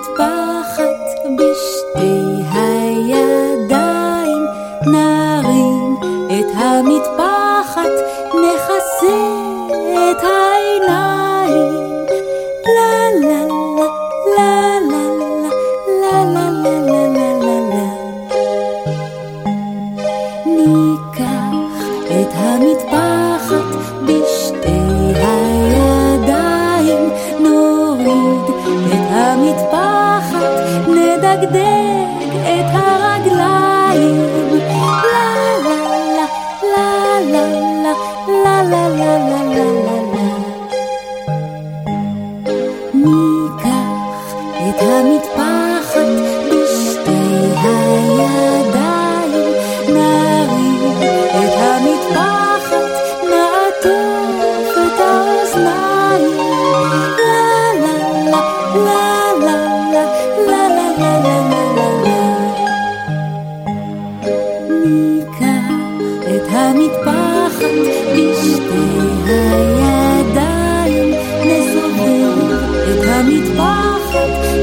מטפחת בשתי הידיים, נרים את המטפחת, נכסה את העיניים. לה לה לה לה לה לה לה לה לה לה לה לה לדגדג את הרגליים. לה לה לה לה לה לה לה לה לה לה ניקח את המטפחת בשתי הידיים, נרים את המטפחת, נעטוף את האוזניים. לה לה לה לה החזיקה את המטפחת בשתי הידיים, נסובב את המטפחת